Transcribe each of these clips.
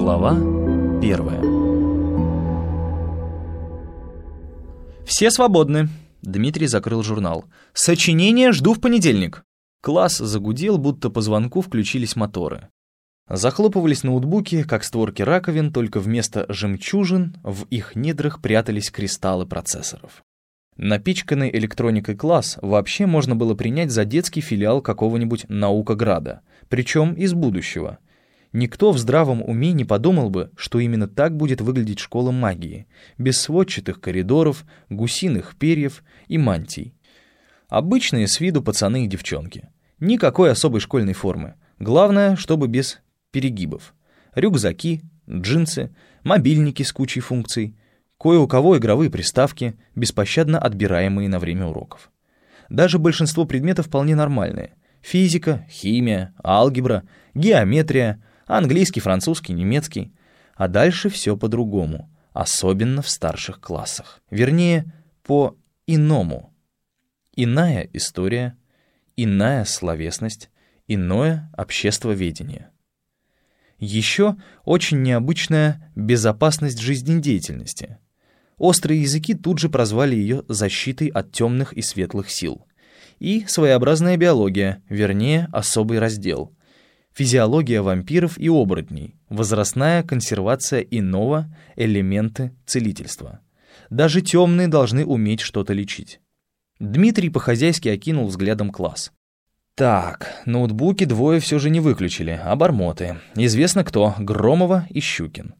Глава первая «Все свободны», — Дмитрий закрыл журнал. «Сочинение жду в понедельник». Класс загудел, будто по звонку включились моторы. Захлопывались ноутбуки, как створки раковин, только вместо жемчужин в их недрах прятались кристаллы процессоров. Напичканный электроникой класс вообще можно было принять за детский филиал какого-нибудь наукограда, причем из будущего. Никто в здравом уме не подумал бы, что именно так будет выглядеть школа магии, без сводчатых коридоров, гусиных перьев и мантий. Обычные с виду пацаны и девчонки. Никакой особой школьной формы. Главное, чтобы без перегибов. Рюкзаки, джинсы, мобильники с кучей функций, Кое у кого игровые приставки, беспощадно отбираемые на время уроков. Даже большинство предметов вполне нормальные. Физика, химия, алгебра, геометрия, английский, французский, немецкий. А дальше все по-другому, особенно в старших классах. Вернее, по-иному. Иная история, иная словесность, иное обществоведение. Еще очень необычная безопасность жизнедеятельности — Острые языки тут же прозвали ее защитой от темных и светлых сил. И своеобразная биология, вернее, особый раздел. Физиология вампиров и оборотней, возрастная консервация иного, элементы целительства. Даже темные должны уметь что-то лечить. Дмитрий по-хозяйски окинул взглядом класс. Так, ноутбуки двое все же не выключили, а бормоты. Известно кто, Громова и Щукин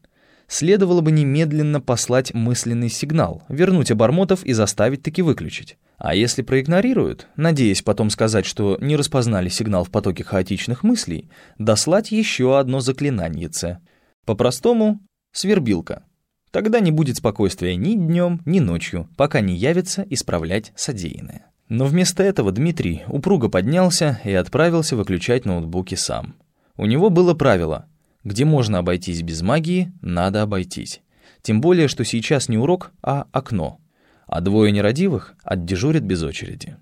следовало бы немедленно послать мысленный сигнал, вернуть обормотов и заставить таки выключить. А если проигнорируют, надеясь потом сказать, что не распознали сигнал в потоке хаотичных мыслей, дослать еще одно заклинаниеце. По-простому — свербилка. Тогда не будет спокойствия ни днем, ни ночью, пока не явится исправлять содеянное. Но вместо этого Дмитрий упруго поднялся и отправился выключать ноутбуки сам. У него было правило где можно обойтись без магии, надо обойтись. Тем более, что сейчас не урок, а окно. А двое нерадивых отдежурят без очереди.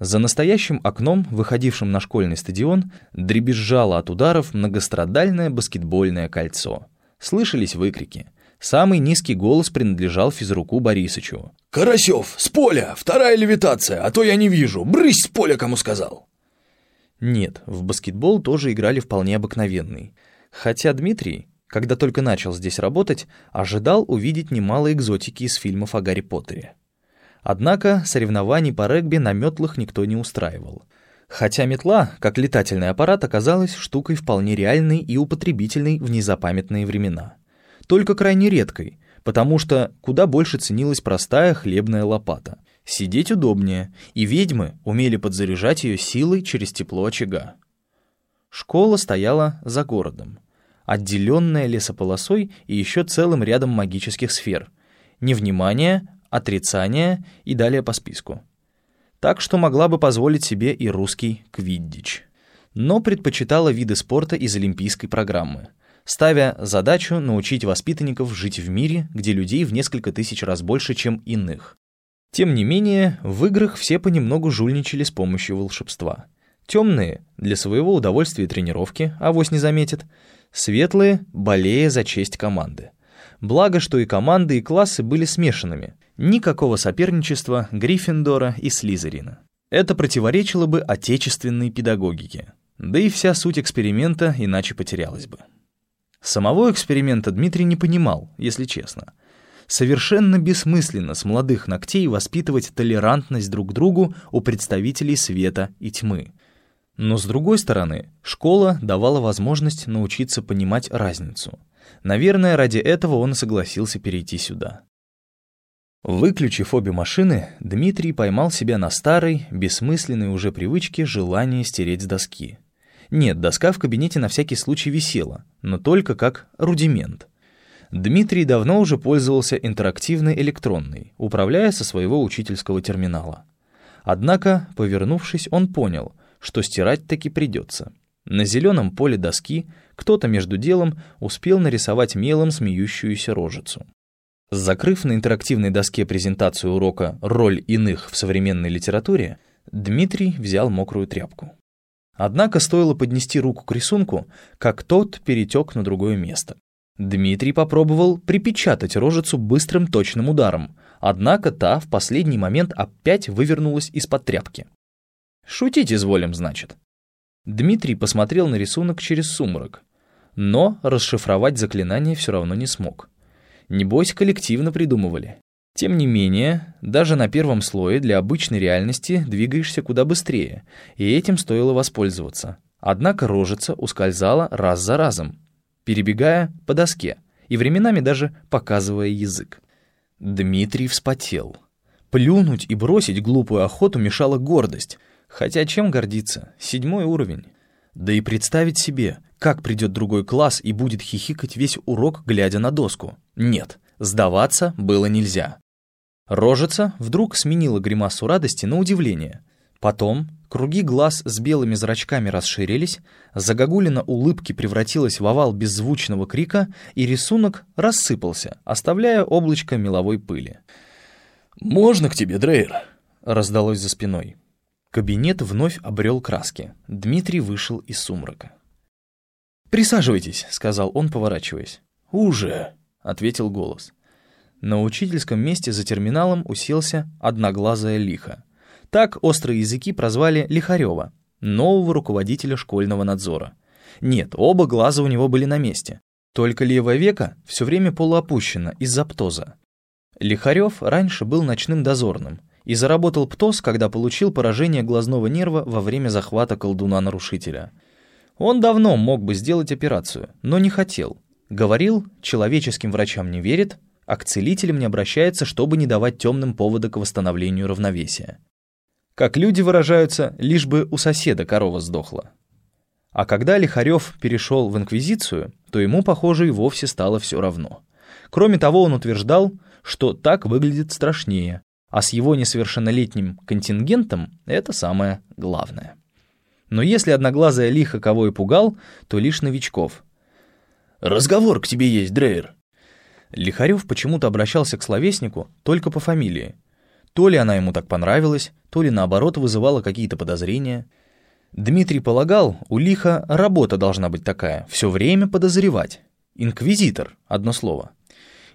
За настоящим окном, выходившим на школьный стадион, дребезжало от ударов многострадальное баскетбольное кольцо. Слышались выкрики. Самый низкий голос принадлежал физруку Борисычу. «Карасев, с поля! Вторая левитация, а то я не вижу! Брысь с поля, кому сказал!» Нет, в баскетбол тоже играли вполне обыкновенный. Хотя Дмитрий, когда только начал здесь работать, ожидал увидеть немало экзотики из фильмов о Гарри Поттере. Однако соревнований по регби на метлах никто не устраивал. Хотя метла, как летательный аппарат, оказалась штукой вполне реальной и употребительной в незапамятные времена. Только крайне редкой, потому что куда больше ценилась простая хлебная лопата. Сидеть удобнее, и ведьмы умели подзаряжать ее силой через тепло очага. Школа стояла за городом отделенная лесополосой и еще целым рядом магических сфер. Невнимание, отрицание и далее по списку. Так что могла бы позволить себе и русский квиддич. Но предпочитала виды спорта из олимпийской программы, ставя задачу научить воспитанников жить в мире, где людей в несколько тысяч раз больше, чем иных. Тем не менее, в играх все понемногу жульничали с помощью волшебства. Темные — для своего удовольствия и тренировки, авось не заметят — Светлые, болея за честь команды. Благо, что и команды, и классы были смешанными. Никакого соперничества Гриффиндора и Слизерина. Это противоречило бы отечественной педагогике. Да и вся суть эксперимента иначе потерялась бы. Самого эксперимента Дмитрий не понимал, если честно. Совершенно бессмысленно с молодых ногтей воспитывать толерантность друг к другу у представителей света и тьмы — но с другой стороны, школа давала возможность научиться понимать разницу. Наверное, ради этого он и согласился перейти сюда. Выключив обе машины, Дмитрий поймал себя на старой, бессмысленной уже привычке желания стереть с доски. Нет, доска в кабинете на всякий случай висела, но только как рудимент. Дмитрий давно уже пользовался интерактивной электронной, управляя со своего учительского терминала. Однако, повернувшись, он понял — что стирать таки придется. На зеленом поле доски кто-то между делом успел нарисовать мелом смеющуюся рожицу. Закрыв на интерактивной доске презентацию урока «Роль иных в современной литературе», Дмитрий взял мокрую тряпку. Однако стоило поднести руку к рисунку, как тот перетек на другое место. Дмитрий попробовал припечатать рожицу быстрым точным ударом, однако та в последний момент опять вывернулась из-под тряпки. «Шутить изволим, значит». Дмитрий посмотрел на рисунок через сумрак, но расшифровать заклинание все равно не смог. Небось, коллективно придумывали. Тем не менее, даже на первом слое для обычной реальности двигаешься куда быстрее, и этим стоило воспользоваться. Однако рожица ускользала раз за разом, перебегая по доске и временами даже показывая язык. Дмитрий вспотел. Плюнуть и бросить глупую охоту мешала гордость. Хотя чем гордиться? Седьмой уровень. Да и представить себе, как придет другой класс и будет хихикать весь урок, глядя на доску. Нет, сдаваться было нельзя. Рожица вдруг сменила гримасу радости на удивление. Потом круги глаз с белыми зрачками расширились, загогулина улыбки превратилась в овал беззвучного крика, и рисунок рассыпался, оставляя облачко меловой пыли. «Можно к тебе, Дрейер?» — раздалось за спиной. Кабинет вновь обрел краски. Дмитрий вышел из сумрака. «Присаживайтесь», — сказал он, поворачиваясь. «Уже», — ответил голос. На учительском месте за терминалом уселся одноглазая лиха. Так острые языки прозвали Лихарева, нового руководителя школьного надзора. Нет, оба глаза у него были на месте. Только левое веко все время полуопущено из-за птоза. Лихарев раньше был ночным дозорным и заработал птоз, когда получил поражение глазного нерва во время захвата колдуна-нарушителя. Он давно мог бы сделать операцию, но не хотел. Говорил, человеческим врачам не верит, а к целителям не обращается, чтобы не давать темным повода к восстановлению равновесия. Как люди выражаются, лишь бы у соседа корова сдохла. А когда Лихарев перешел в Инквизицию, то ему, похоже, и вовсе стало все равно. Кроме того, он утверждал, что так выглядит страшнее, а с его несовершеннолетним контингентом это самое главное. Но если одноглазая лиха кого и пугал, то лишь новичков. «Разговор к тебе есть, Дрейер», Лихарев почему-то обращался к словеснику только по фамилии. То ли она ему так понравилась, то ли наоборот вызывала какие-то подозрения. Дмитрий полагал, у Лиха работа должна быть такая, все время подозревать. Инквизитор, одно слово.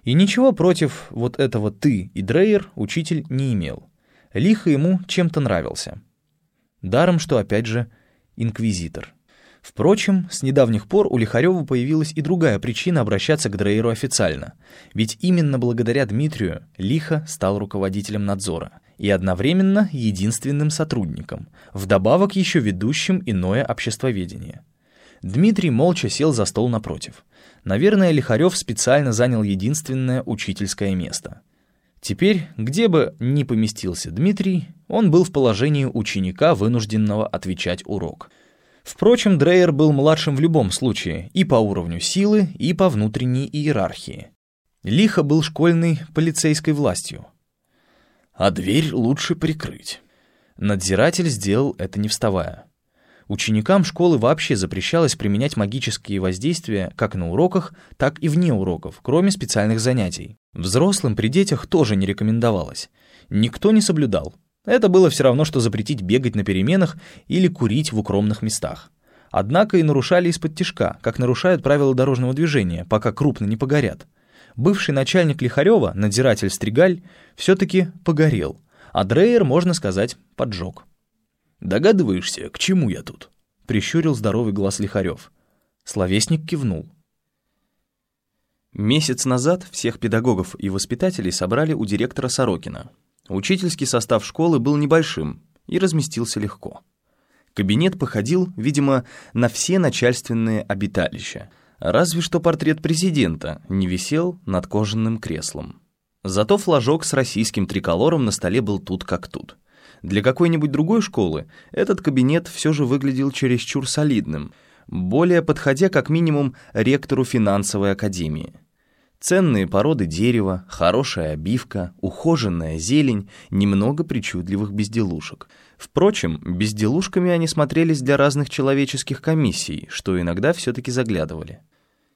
И ничего против вот этого «ты» и Дрейер учитель не имел. Лиха ему чем-то нравился. Даром, что опять же инквизитор. Впрочем, с недавних пор у Лихарева появилась и другая причина обращаться к Дрейеру официально. Ведь именно благодаря Дмитрию Лиха стал руководителем надзора и одновременно единственным сотрудником, вдобавок еще ведущим иное обществоведение. Дмитрий молча сел за стол напротив. Наверное, Лихарев специально занял единственное учительское место. Теперь, где бы ни поместился Дмитрий, он был в положении ученика, вынужденного отвечать урок — Впрочем, Дрейер был младшим в любом случае, и по уровню силы, и по внутренней иерархии. Лихо был школьной полицейской властью. А дверь лучше прикрыть. Надзиратель сделал это не вставая. Ученикам школы вообще запрещалось применять магические воздействия как на уроках, так и вне уроков, кроме специальных занятий. Взрослым при детях тоже не рекомендовалось. Никто не соблюдал, это было все равно, что запретить бегать на переменах или курить в укромных местах. Однако и нарушали из-под тишка, как нарушают правила дорожного движения, пока крупно не погорят. Бывший начальник Лихарева, надзиратель Стригаль, все-таки погорел, а Дрейер, можно сказать, поджег. «Догадываешься, к чему я тут?» — прищурил здоровый глаз Лихарев. Словесник кивнул. Месяц назад всех педагогов и воспитателей собрали у директора Сорокина, Учительский состав школы был небольшим и разместился легко. Кабинет походил, видимо, на все начальственные обиталища, разве что портрет президента не висел над кожаным креслом. Зато флажок с российским триколором на столе был тут как тут. Для какой-нибудь другой школы этот кабинет все же выглядел чересчур солидным, более подходя как минимум ректору финансовой академии. Ценные породы дерева, хорошая обивка, ухоженная зелень, немного причудливых безделушек. Впрочем, безделушками они смотрелись для разных человеческих комиссий, что иногда все-таки заглядывали.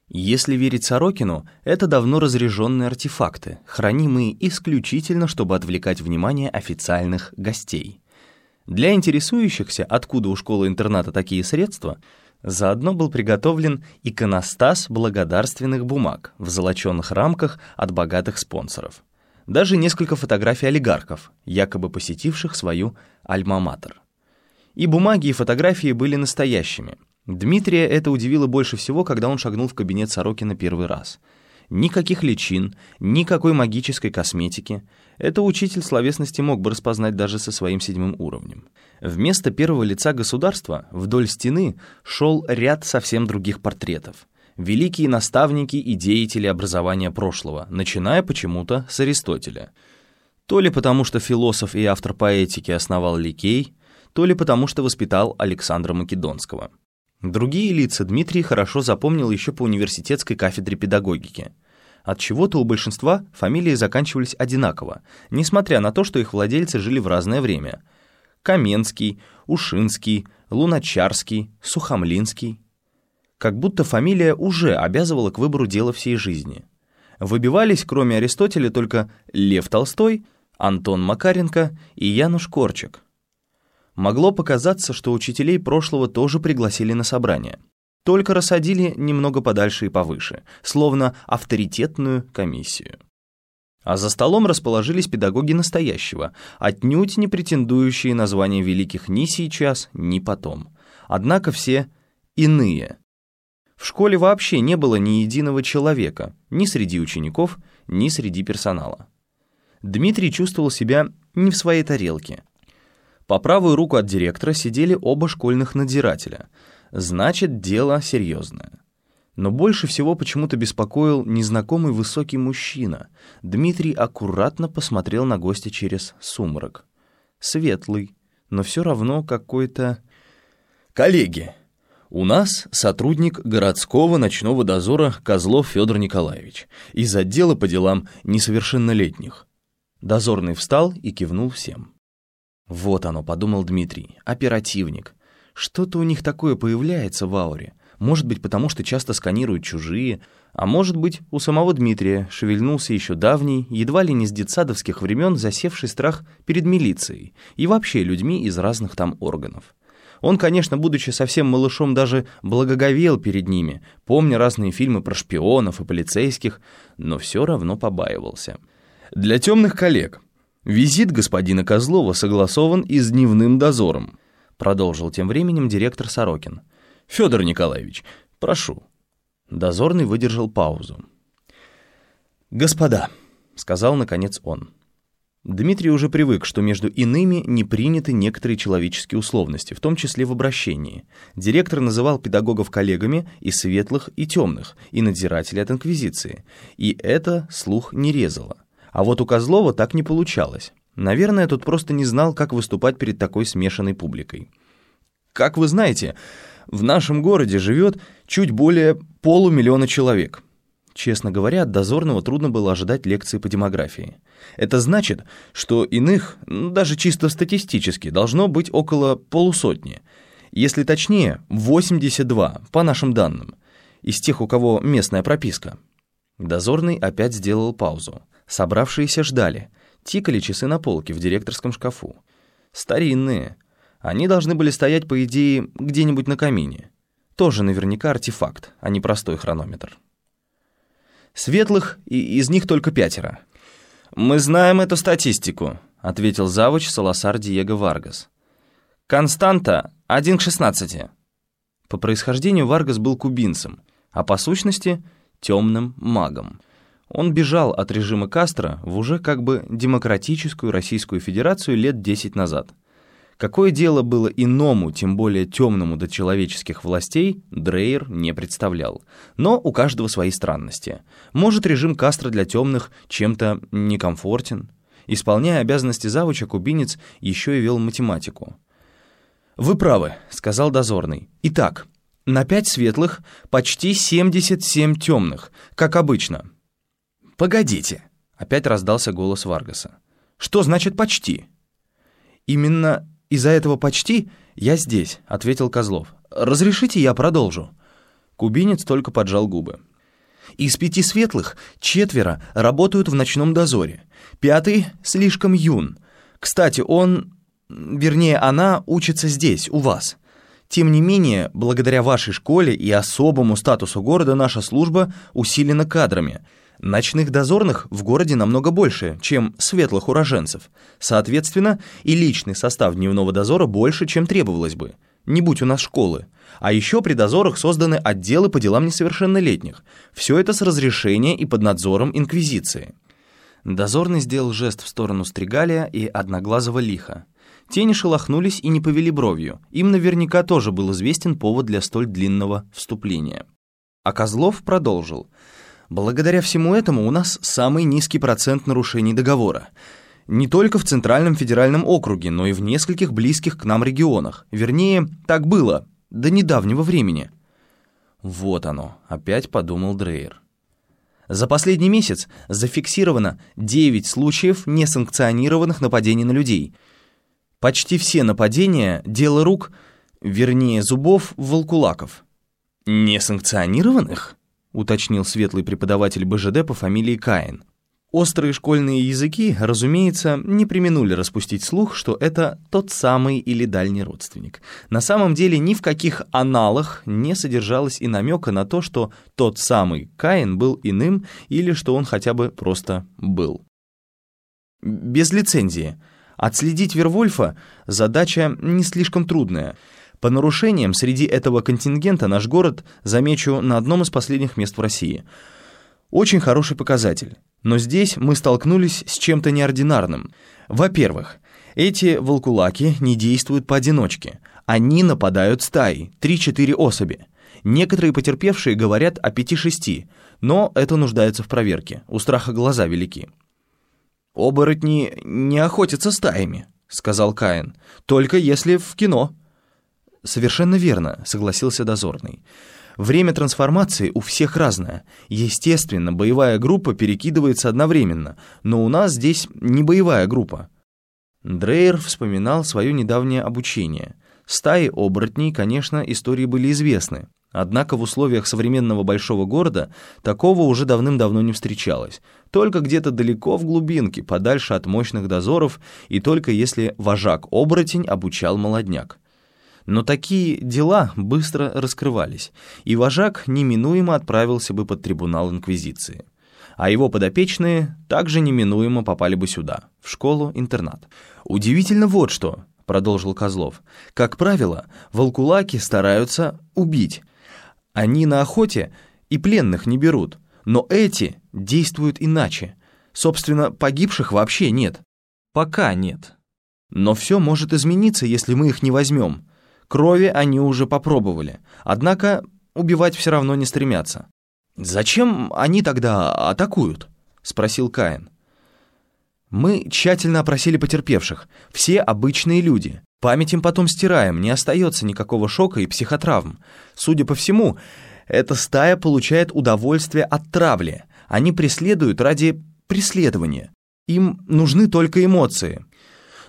Если верить Сорокину, это давно разряженные артефакты, хранимые исключительно, чтобы отвлекать внимание официальных гостей. Для интересующихся, откуда у школы-интерната такие средства, Заодно был приготовлен иконостас благодарственных бумаг в золоченных рамках от богатых спонсоров. Даже несколько фотографий олигархов, якобы посетивших свою альма-матер. И бумаги, и фотографии были настоящими. Дмитрия это удивило больше всего, когда он шагнул в кабинет Сорокина первый раз. Никаких личин, никакой магической косметики. Это учитель словесности мог бы распознать даже со своим седьмым уровнем. Вместо первого лица государства вдоль стены шел ряд совсем других портретов. Великие наставники и деятели образования прошлого, начиная почему-то с Аристотеля. То ли потому, что философ и автор поэтики основал Ликей, то ли потому, что воспитал Александра Македонского. Другие лица Дмитрий хорошо запомнил еще по университетской кафедре педагогики. От чего-то у большинства фамилии заканчивались одинаково, несмотря на то, что их владельцы жили в разное время – Каменский, Ушинский, Луначарский, Сухомлинский. Как будто фамилия уже обязывала к выбору дела всей жизни. Выбивались, кроме Аристотеля, только Лев Толстой, Антон Макаренко и Януш Корчик. Могло показаться, что учителей прошлого тоже пригласили на собрание. Только рассадили немного подальше и повыше, словно авторитетную комиссию. А за столом расположились педагоги настоящего, отнюдь не претендующие на звание великих ни сейчас, ни потом. Однако все иные. В школе вообще не было ни единого человека, ни среди учеников, ни среди персонала. Дмитрий чувствовал себя не в своей тарелке. По правую руку от директора сидели оба школьных надзирателя. Значит, дело серьезное. Но больше всего почему-то беспокоил незнакомый высокий мужчина. Дмитрий аккуратно посмотрел на гостя через сумрак. Светлый, но все равно какой-то... «Коллеги, у нас сотрудник городского ночного дозора Козлов Федор Николаевич из отдела по делам несовершеннолетних». Дозорный встал и кивнул всем. «Вот оно», — подумал Дмитрий, — «оперативник. Что-то у них такое появляется в ауре». Может быть, потому что часто сканируют чужие, а может быть, у самого Дмитрия шевельнулся еще давний, едва ли не с детсадовских времен засевший страх перед милицией и вообще людьми из разных там органов. Он, конечно, будучи совсем малышом, даже благоговел перед ними, помня разные фильмы про шпионов и полицейских, но все равно побаивался. Для темных коллег. Визит господина Козлова согласован и с дневным дозором, продолжил тем временем директор Сорокин. Федор Николаевич, прошу». Дозорный выдержал паузу. «Господа», — сказал наконец он. Дмитрий уже привык, что между иными не приняты некоторые человеческие условности, в том числе в обращении. Директор называл педагогов коллегами и светлых, и темных, и надзирателей от инквизиции. И это слух не резало. А вот у Козлова так не получалось. Наверное, тот просто не знал, как выступать перед такой смешанной публикой. «Как вы знаете, в нашем городе живет чуть более полумиллиона человек. Честно говоря, от дозорного трудно было ожидать лекции по демографии. Это значит, что иных, ну, даже чисто статистически, должно быть около полусотни. Если точнее, 82, по нашим данным, из тех, у кого местная прописка. Дозорный опять сделал паузу. Собравшиеся ждали. Тикали часы на полке в директорском шкафу. Старинные, они должны были стоять, по идее, где-нибудь на камине. Тоже наверняка артефакт, а не простой хронометр. Светлых, и из них только пятеро. «Мы знаем эту статистику», — ответил завуч Саласар Диего Варгас. «Константа — один к шестнадцати». По происхождению Варгас был кубинцем, а по сущности — темным магом. Он бежал от режима Кастро в уже как бы демократическую Российскую Федерацию лет 10 назад — Какое дело было иному, тем более темному до человеческих властей, Дрейер не представлял. Но у каждого свои странности. Может, режим Кастро для темных чем-то некомфортен? Исполняя обязанности завуча, кубинец еще и вел математику. «Вы правы», — сказал дозорный. «Итак, на пять светлых почти 77 темных, как обычно». «Погодите», — опять раздался голос Варгаса. «Что значит «почти»?» «Именно «Из-за этого почти я здесь», — ответил Козлов. «Разрешите, я продолжу?» Кубинец только поджал губы. «Из пяти светлых четверо работают в ночном дозоре. Пятый слишком юн. Кстати, он, вернее, она учится здесь, у вас. Тем не менее, благодаря вашей школе и особому статусу города наша служба усилена кадрами. Ночных дозорных в городе намного больше, чем светлых уроженцев. Соответственно, и личный состав дневного дозора больше, чем требовалось бы. Не будь у нас школы. А еще при дозорах созданы отделы по делам несовершеннолетних. Все это с разрешения и под надзором Инквизиции. Дозорный сделал жест в сторону Стригалия и Одноглазого Лиха. Те не шелохнулись и не повели бровью. Им наверняка тоже был известен повод для столь длинного вступления. А Козлов продолжил. «Благодаря всему этому у нас самый низкий процент нарушений договора. Не только в Центральном федеральном округе, но и в нескольких близких к нам регионах. Вернее, так было, до недавнего времени». «Вот оно», — опять подумал Дрейер. За последний месяц зафиксировано 9 случаев несанкционированных нападений на людей. Почти все нападения – дело рук, вернее, зубов волкулаков. «Несанкционированных?» – уточнил светлый преподаватель БЖД по фамилии Каин. Острые школьные языки, разумеется, не применули распустить слух, что это тот самый или дальний родственник. На самом деле ни в каких аналах не содержалось и намека на то, что тот самый Каин был иным или что он хотя бы просто был. Без лицензии. Отследить Вервольфа – задача не слишком трудная. По нарушениям среди этого контингента наш город замечу на одном из последних мест в России. Очень хороший показатель. Но здесь мы столкнулись с чем-то неординарным. Во-первых, эти волкулаки не действуют поодиночке. Они нападают стаей, 3-4 особи. Некоторые потерпевшие говорят о 5-6, но это нуждается в проверке, у страха глаза велики. «Оборотни не охотятся стаями», — сказал Каин, — «только если в кино». «Совершенно верно», — согласился дозорный. Время трансформации у всех разное. Естественно, боевая группа перекидывается одновременно, но у нас здесь не боевая группа. Дрейер вспоминал свое недавнее обучение. Стаи оборотней, конечно, истории были известны. Однако в условиях современного большого города такого уже давным-давно не встречалось. Только где-то далеко в глубинке, подальше от мощных дозоров, и только если вожак-оборотень обучал молодняк. Но такие дела быстро раскрывались, и вожак неминуемо отправился бы под трибунал Инквизиции. А его подопечные также неминуемо попали бы сюда, в школу-интернат. «Удивительно вот что», — продолжил Козлов. «Как правило, волкулаки стараются убить. Они на охоте и пленных не берут, но эти действуют иначе. Собственно, погибших вообще нет. Пока нет. Но все может измениться, если мы их не возьмем. Крови они уже попробовали, однако убивать все равно не стремятся. «Зачем они тогда атакуют?» — спросил Каин. «Мы тщательно опросили потерпевших, все обычные люди. Память им потом стираем, не остается никакого шока и психотравм. Судя по всему, эта стая получает удовольствие от травли. Они преследуют ради преследования. Им нужны только эмоции.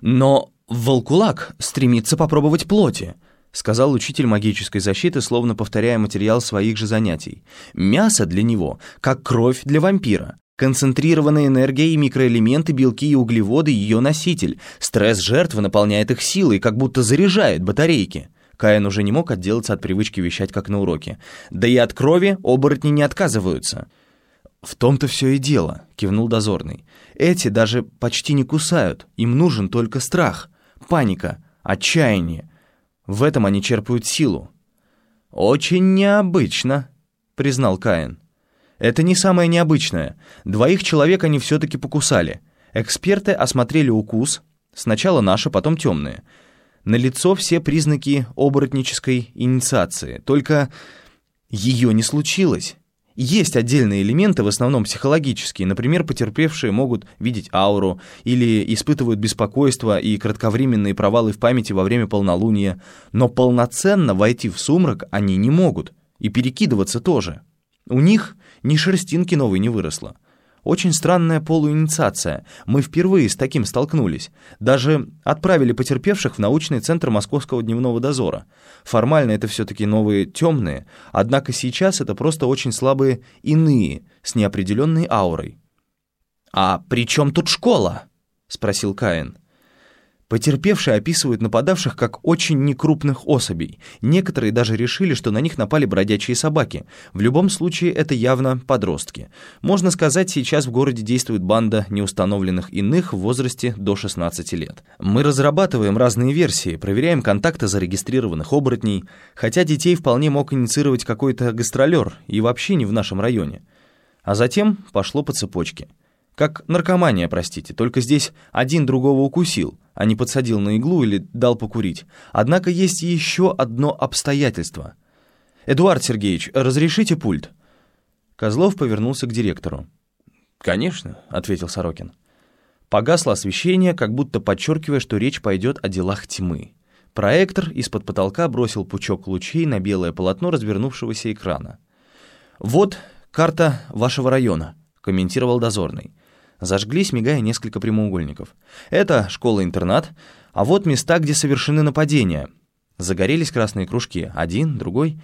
Но волкулак стремится попробовать плоти сказал учитель магической защиты, словно повторяя материал своих же занятий. Мясо для него, как кровь для вампира. Концентрированная энергия и микроэлементы, белки и углеводы — ее носитель. Стресс жертвы наполняет их силой, как будто заряжает батарейки. Каин уже не мог отделаться от привычки вещать, как на уроке. Да и от крови оборотни не отказываются. «В том-то все и дело», — кивнул дозорный. «Эти даже почти не кусают. Им нужен только страх, паника, отчаяние. В этом они черпают силу. «Очень необычно», — признал Каин. «Это не самое необычное. Двоих человек они все-таки покусали. Эксперты осмотрели укус, сначала наши, потом темные. На лицо все признаки оборотнической инициации, только ее не случилось. Есть отдельные элементы, в основном психологические. Например, потерпевшие могут видеть ауру или испытывают беспокойство и кратковременные провалы в памяти во время полнолуния. Но полноценно войти в сумрак они не могут. И перекидываться тоже. У них ни шерстинки новой не выросло. Очень странная полуинициация. Мы впервые с таким столкнулись. Даже отправили потерпевших в научный центр Московского дневного дозора. Формально это все-таки новые темные, однако сейчас это просто очень слабые иные, с неопределенной аурой. «А при чем тут школа?» — спросил Каин. Потерпевшие описывают нападавших как очень некрупных особей. Некоторые даже решили, что на них напали бродячие собаки. В любом случае, это явно подростки. Можно сказать, сейчас в городе действует банда неустановленных иных в возрасте до 16 лет. Мы разрабатываем разные версии, проверяем контакты зарегистрированных оборотней, хотя детей вполне мог инициировать какой-то гастролер и вообще не в нашем районе. А затем пошло по цепочке. Как наркомания, простите, только здесь один другого укусил, а не подсадил на иглу или дал покурить. Однако есть еще одно обстоятельство. «Эдуард Сергеевич, разрешите пульт?» Козлов повернулся к директору. «Конечно», — ответил Сорокин. Погасло освещение, как будто подчеркивая, что речь пойдет о делах тьмы. Проектор из-под потолка бросил пучок лучей на белое полотно развернувшегося экрана. «Вот карта вашего района», — комментировал дозорный. Зажглись, мигая несколько прямоугольников. Это школа-интернат, а вот места, где совершены нападения. Загорелись красные кружки, один, другой.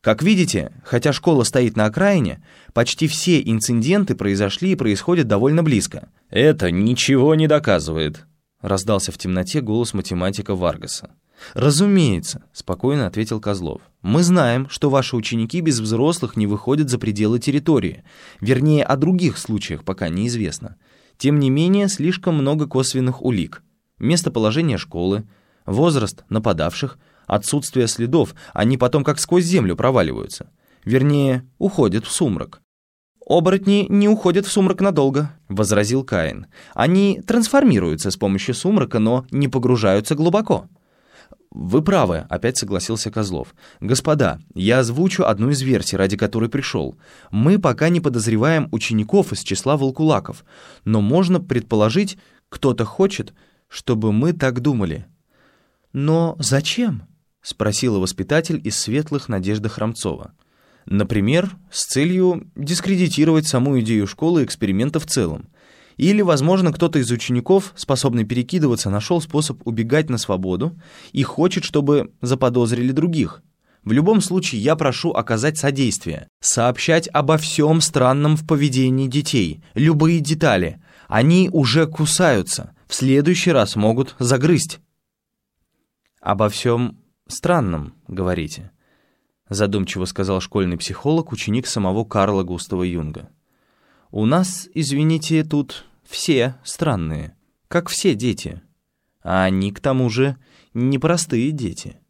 Как видите, хотя школа стоит на окраине, почти все инциденты произошли и происходят довольно близко. «Это ничего не доказывает», — раздался в темноте голос математика Варгаса. «Разумеется», — спокойно ответил Козлов. «Мы знаем, что ваши ученики без взрослых не выходят за пределы территории. Вернее, о других случаях пока неизвестно. Тем не менее, слишком много косвенных улик. Местоположение школы, возраст нападавших, отсутствие следов, они потом как сквозь землю проваливаются. Вернее, уходят в сумрак. «Оборотни не уходят в сумрак надолго», — возразил Каин. «Они трансформируются с помощью сумрака, но не погружаются глубоко». «Вы правы», — опять согласился Козлов. «Господа, я озвучу одну из версий, ради которой пришел. Мы пока не подозреваем учеников из числа волкулаков, но можно предположить, кто-то хочет, чтобы мы так думали». «Но зачем?» — спросила воспитатель из светлых Надежда Храмцова. «Например, с целью дискредитировать саму идею школы эксперимента в целом. Или, возможно, кто-то из учеников, способный перекидываться, нашел способ убегать на свободу и хочет, чтобы заподозрили других. В любом случае, я прошу оказать содействие, сообщать обо всем странном в поведении детей, любые детали. Они уже кусаются, в следующий раз могут загрызть. «Обо всем странном, говорите», задумчиво сказал школьный психолог, ученик самого Карла Густава Юнга. «У нас, извините, тут все странные, как все дети. А они, к тому же, непростые дети.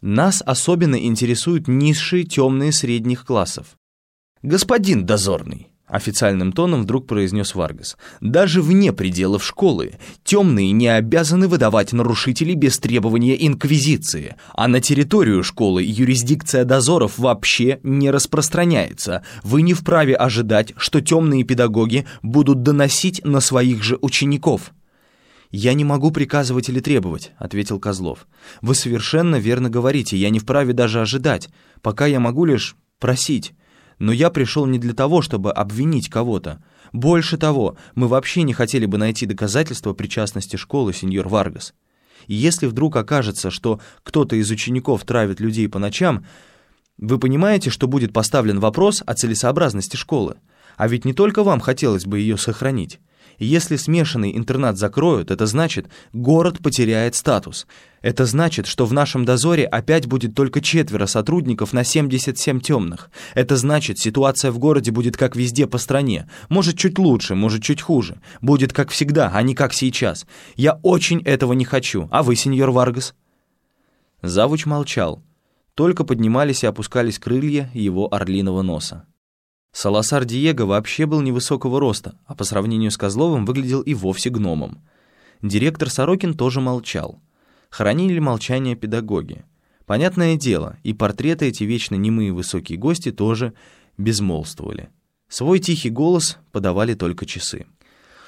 Нас особенно интересуют низшие темные средних классов. «Господин дозорный», Официальным тоном вдруг произнес Варгас. «Даже вне пределов школы темные не обязаны выдавать нарушителей без требования инквизиции, а на территорию школы юрисдикция дозоров вообще не распространяется. Вы не вправе ожидать, что темные педагоги будут доносить на своих же учеников». «Я не могу приказывать или требовать», — ответил Козлов. «Вы совершенно верно говорите, я не вправе даже ожидать, пока я могу лишь просить». Но я пришел не для того, чтобы обвинить кого-то. Больше того, мы вообще не хотели бы найти доказательства причастности школы, сеньор Варгас. И если вдруг окажется, что кто-то из учеников травит людей по ночам, вы понимаете, что будет поставлен вопрос о целесообразности школы. А ведь не только вам хотелось бы ее сохранить. Если смешанный интернат закроют, это значит, город потеряет статус. Это значит, что в нашем дозоре опять будет только четверо сотрудников на 77 темных. Это значит, ситуация в городе будет как везде по стране. Может, чуть лучше, может, чуть хуже. Будет как всегда, а не как сейчас. Я очень этого не хочу. А вы, сеньор Варгас?» Завуч молчал. Только поднимались и опускались крылья его орлиного носа. Саласар Диего вообще был невысокого роста, а по сравнению с Козловым выглядел и вовсе гномом. Директор Сорокин тоже молчал. Хранили молчание педагоги. Понятное дело, и портреты эти вечно немые высокие гости тоже безмолвствовали. Свой тихий голос подавали только часы.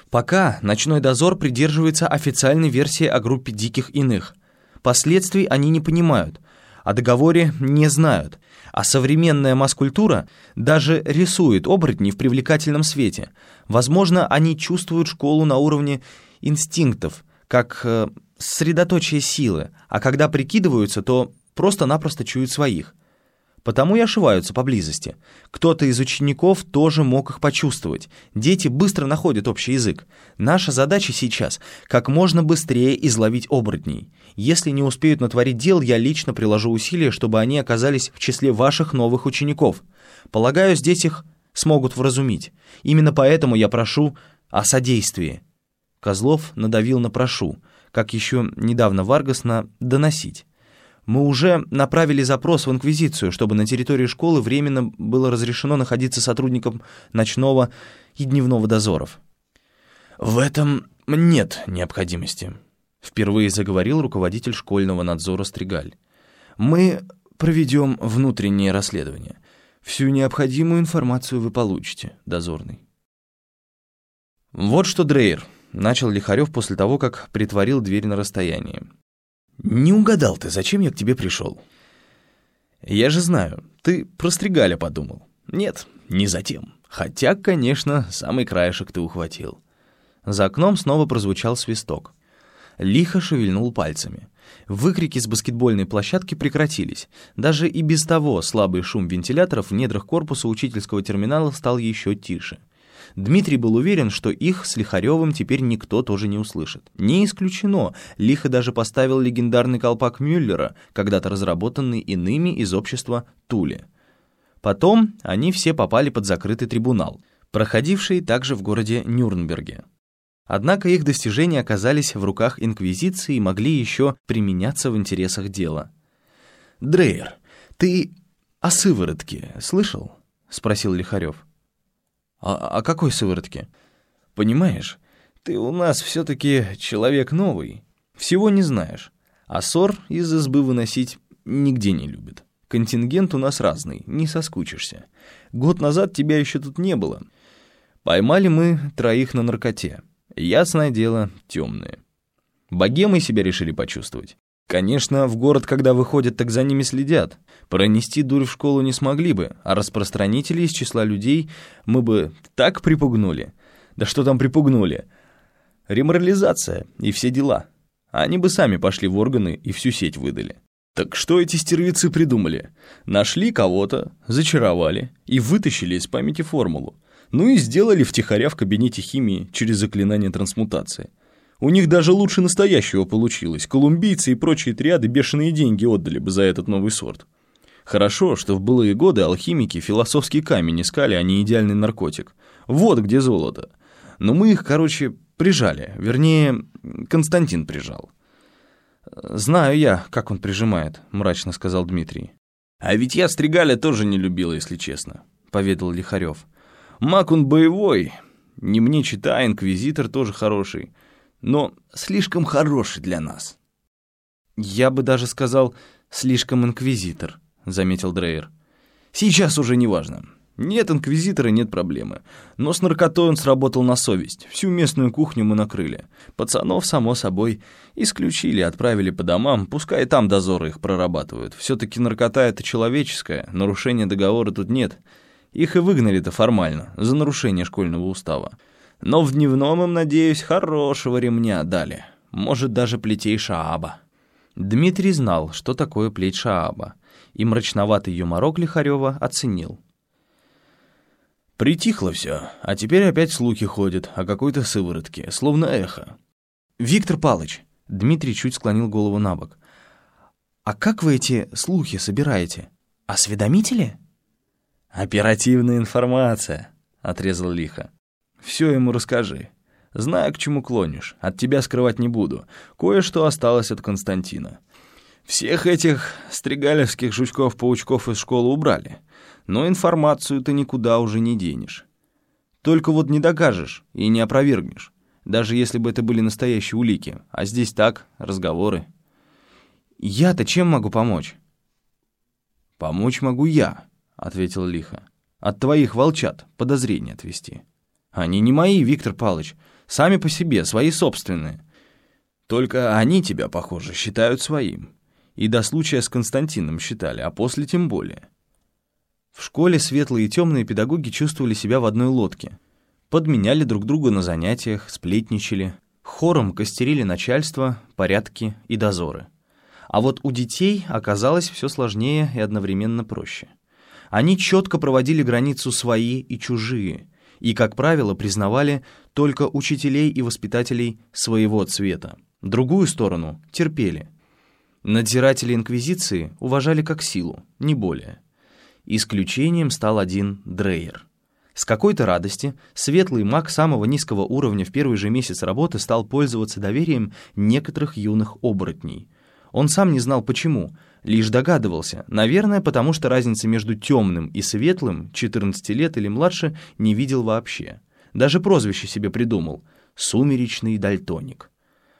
Пока ночной дозор придерживается официальной версии о группе диких иных. Последствий они не понимают, о договоре не знают, а современная маскультура даже рисует оборотней в привлекательном свете. Возможно, они чувствуют школу на уровне инстинктов, как э, средоточие силы, а когда прикидываются, то просто-напросто чуют своих. Потому и ошиваются поблизости. Кто-то из учеников тоже мог их почувствовать. Дети быстро находят общий язык. Наша задача сейчас — как можно быстрее изловить оборотней. Если не успеют натворить дел, я лично приложу усилия, чтобы они оказались в числе ваших новых учеников. Полагаю, здесь их смогут вразумить. Именно поэтому я прошу о содействии». Козлов надавил на «прошу», как еще недавно Варгас на «доносить». Мы уже направили запрос в Инквизицию, чтобы на территории школы временно было разрешено находиться сотрудникам ночного и дневного дозоров. В этом нет необходимости, впервые заговорил руководитель школьного надзора Стригаль. Мы проведем внутреннее расследование. Всю необходимую информацию вы получите, дозорный. Вот что, Дрейер, начал Лихарев после того, как притворил дверь на расстоянии. «Не угадал ты, зачем я к тебе пришел?» «Я же знаю, ты про Стригаля подумал». «Нет, не затем. Хотя, конечно, самый краешек ты ухватил». За окном снова прозвучал свисток. Лихо шевельнул пальцами. Выкрики с баскетбольной площадки прекратились. Даже и без того слабый шум вентиляторов в недрах корпуса учительского терминала стал еще тише. Дмитрий был уверен, что их с Лихаревым теперь никто тоже не услышит. Не исключено, Лихо даже поставил легендарный колпак Мюллера, когда-то разработанный иными из общества Туле. Потом они все попали под закрытый трибунал, проходивший также в городе Нюрнберге. Однако их достижения оказались в руках Инквизиции и могли еще применяться в интересах дела. «Дрейер, ты о сыворотке слышал?» — спросил Лихарев. «А, о какой сыворотке?» «Понимаешь, ты у нас все-таки человек новый, всего не знаешь, а ссор из избы выносить нигде не любит. Контингент у нас разный, не соскучишься. Год назад тебя еще тут не было. Поймали мы троих на наркоте. Ясное дело, темные. Богемой себя решили почувствовать. Конечно, в город, когда выходят, так за ними следят. Пронести дурь в школу не смогли бы, а распространителей из числа людей мы бы так припугнули. Да что там припугнули? Реморализация и все дела. Они бы сами пошли в органы и всю сеть выдали. Так что эти стервицы придумали? Нашли кого-то, зачаровали и вытащили из памяти формулу. Ну и сделали втихаря в кабинете химии через заклинание трансмутации. У них даже лучше настоящего получилось. Колумбийцы и прочие триады бешеные деньги отдали бы за этот новый сорт. Хорошо, что в былые годы алхимики философский камень искали, а не идеальный наркотик. Вот где золото. Но мы их, короче, прижали. Вернее, Константин прижал. «Знаю я, как он прижимает», — мрачно сказал Дмитрий. «А ведь я Стригаля тоже не любил, если честно», — поведал Лихарев. «Маг он боевой. Не мне чита, инквизитор тоже хороший но слишком хороший для нас». «Я бы даже сказал, слишком инквизитор», — заметил Дрейер. «Сейчас уже не важно. Нет инквизитора, нет проблемы. Но с наркотой он сработал на совесть. Всю местную кухню мы накрыли. Пацанов, само собой, исключили, отправили по домам. Пускай там дозоры их прорабатывают. Все-таки наркота — это человеческое. Нарушения договора тут нет. Их и выгнали-то формально, за нарушение школьного устава. Но в дневном им, надеюсь, хорошего ремня дали. Может, даже плетей Шааба». Дмитрий знал, что такое плеть Шааба, и мрачноватый юморок Лихарева оценил. Притихло все, а теперь опять слухи ходят о какой-то сыворотке, словно эхо. «Виктор Палыч», — Дмитрий чуть склонил голову на бок, «а как вы эти слухи собираете? Осведомители?» «Оперативная информация», — отрезал лихо. Все ему расскажи. Знаю, к чему клонишь. От тебя скрывать не буду. Кое-что осталось от Константина. Всех этих стригалевских жучков-паучков из школы убрали. Но информацию ты никуда уже не денешь. Только вот не докажешь и не опровергнешь. Даже если бы это были настоящие улики. А здесь так, разговоры. Я-то чем могу помочь? «Помочь могу я», — ответил лихо. «От твоих волчат подозрения отвести». Они не мои, Виктор Павлович. Сами по себе, свои собственные. Только они тебя, похоже, считают своим. И до случая с Константином считали, а после тем более. В школе светлые и темные педагоги чувствовали себя в одной лодке. Подменяли друг друга на занятиях, сплетничали. Хором костерили начальство, порядки и дозоры. А вот у детей оказалось все сложнее и одновременно проще. Они четко проводили границу свои и чужие, и, как правило, признавали только учителей и воспитателей своего цвета. Другую сторону терпели. Надзиратели Инквизиции уважали как силу, не более. Исключением стал один Дрейер. С какой-то радости светлый маг самого низкого уровня в первый же месяц работы стал пользоваться доверием некоторых юных оборотней. Он сам не знал почему, лишь догадывался, наверное, потому что разницы между темным и светлым, 14 лет или младше, не видел вообще. Даже прозвище себе придумал — «сумеречный дальтоник».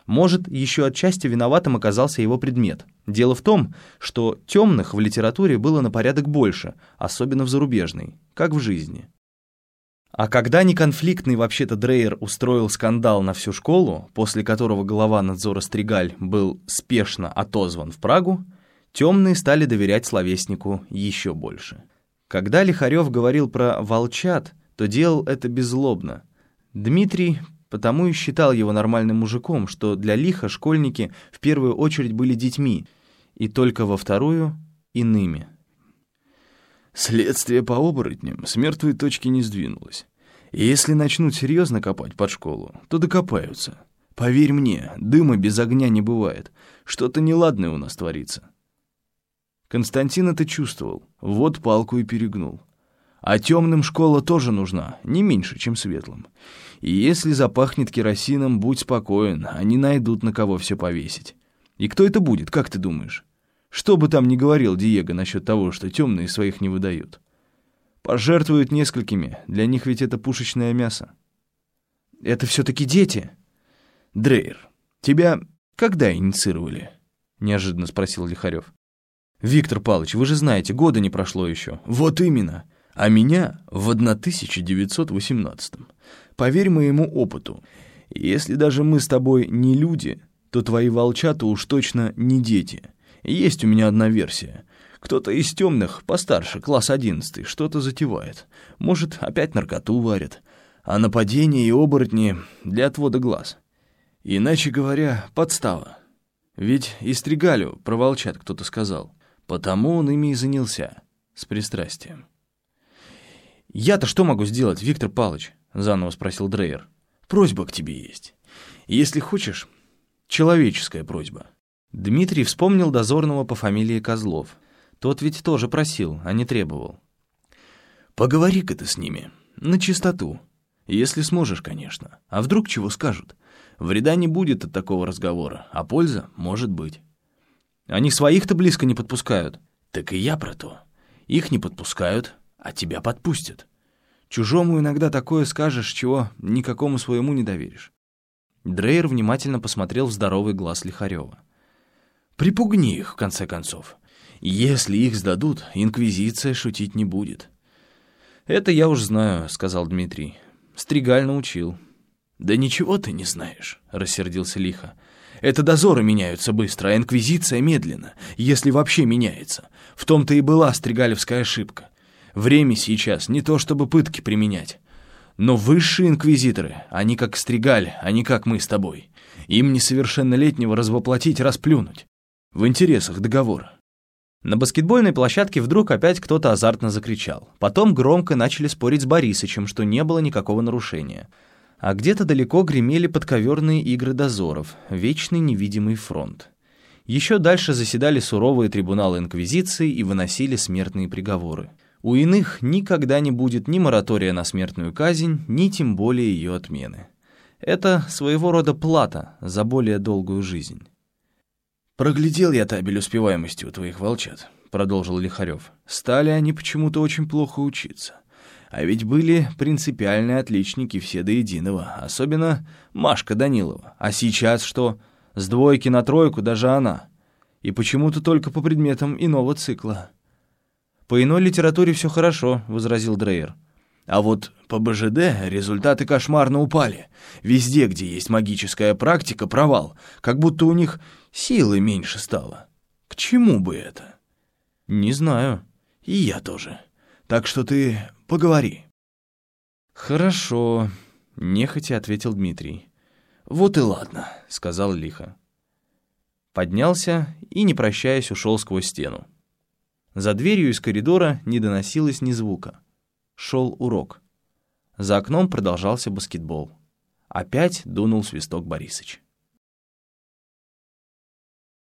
Может, еще отчасти виноватым оказался его предмет. Дело в том, что темных в литературе было на порядок больше, особенно в зарубежной, как в жизни. А когда неконфликтный вообще-то Дрейер устроил скандал на всю школу, после которого глава надзора Стригаль был спешно отозван в Прагу, темные стали доверять словеснику еще больше. Когда Лихарев говорил про волчат, то делал это беззлобно. Дмитрий потому и считал его нормальным мужиком, что для Лиха школьники в первую очередь были детьми, и только во вторую — иными. Следствие по оборотням с мертвой точки не сдвинулось. Если начнут серьезно копать под школу, то докопаются. Поверь мне, дыма без огня не бывает. Что-то неладное у нас творится. Константин это чувствовал, вот палку и перегнул. А темным школа тоже нужна, не меньше, чем светлым. И если запахнет керосином, будь спокоен, они найдут на кого все повесить. И кто это будет, как ты думаешь? Что бы там ни говорил Диего насчет того, что темные своих не выдают. Пожертвуют несколькими, для них ведь это пушечное мясо. Это все-таки дети? Дрейер, тебя когда инициировали? Неожиданно спросил Лихарев. Виктор Павлович, вы же знаете, года не прошло еще. Вот именно. А меня в 1918 -м. Поверь моему опыту, если даже мы с тобой не люди, то твои волчата уж точно не дети. Есть у меня одна версия. Кто-то из темных, постарше, класс одиннадцатый, что-то затевает. Может, опять наркоту варит. А нападение и оборотни для отвода глаз. Иначе говоря, подстава. Ведь и Стригалю про волчат кто-то сказал. Потому он ими и занялся. С пристрастием. «Я-то что могу сделать, Виктор Палыч?» — заново спросил Дрейер. «Просьба к тебе есть. Если хочешь, человеческая просьба». Дмитрий вспомнил дозорного по фамилии Козлов. Тот ведь тоже просил, а не требовал. «Поговори-ка ты с ними. На чистоту. Если сможешь, конечно. А вдруг чего скажут? Вреда не будет от такого разговора, а польза может быть». «Они своих-то близко не подпускают». «Так и я про то. Их не подпускают, а тебя подпустят. Чужому иногда такое скажешь, чего никакому своему не доверишь». Дрейер внимательно посмотрел в здоровый глаз Лихарева. Припугни их, в конце концов. Если их сдадут, инквизиция шутить не будет». «Это я уж знаю», — сказал Дмитрий. «Стригаль научил». «Да ничего ты не знаешь», — рассердился Лихо. «Это дозоры меняются быстро, а инквизиция медленно, если вообще меняется. В том-то и была стригалевская ошибка. Время сейчас не то, чтобы пытки применять. Но высшие инквизиторы, они как стригаль, а не как мы с тобой. Им несовершеннолетнего развоплотить, расплюнуть. В интересах договора. На баскетбольной площадке вдруг опять кто-то азартно закричал. Потом громко начали спорить с Борисычем, что не было никакого нарушения. А где-то далеко гремели подковерные игры дозоров, вечный невидимый фронт. Еще дальше заседали суровые трибуналы Инквизиции и выносили смертные приговоры. У иных никогда не будет ни моратория на смертную казнь, ни тем более ее отмены. Это своего рода плата за более долгую жизнь. «Проглядел я табель успеваемости у твоих волчат», — продолжил Лихарев. «Стали они почему-то очень плохо учиться. А ведь были принципиальные отличники все до единого, особенно Машка Данилова. А сейчас что? С двойки на тройку даже она. И почему-то только по предметам иного цикла». «По иной литературе все хорошо», — возразил Дрейер. А вот по БЖД результаты кошмарно упали. Везде, где есть магическая практика, провал. Как будто у них силы меньше стало. К чему бы это? Не знаю. И я тоже. Так что ты поговори. Хорошо, нехотя ответил Дмитрий. Вот и ладно, сказал лихо. Поднялся и, не прощаясь, ушел сквозь стену. За дверью из коридора не доносилось ни звука. Шел урок. За окном продолжался баскетбол. Опять дунул свисток Борисыч.